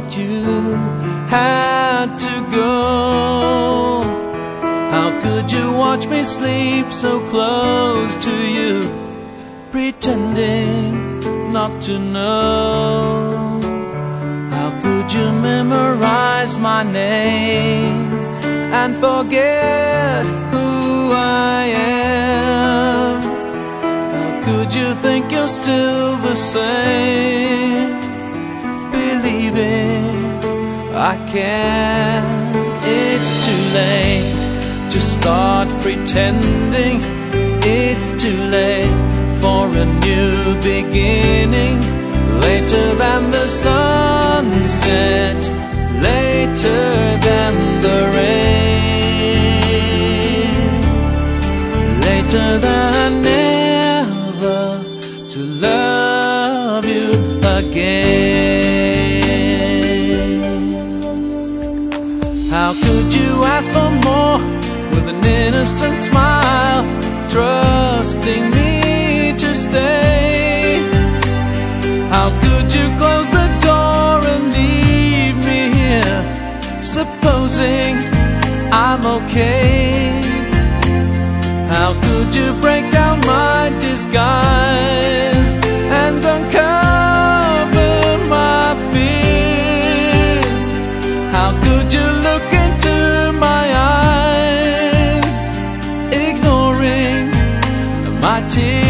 thought you had to go. How could you watch me sleep so close to you, pretending not to know? How could you memorize my name and forget who I am? How could you think you're still the same? I can't. It's too late to start pretending. It's too late for a new beginning. Later than the sunset, later than the rain, later than How could you ask for more with an innocent smile, trusting me to stay? How could you close the door and leave me here, supposing I'm okay? How could you break my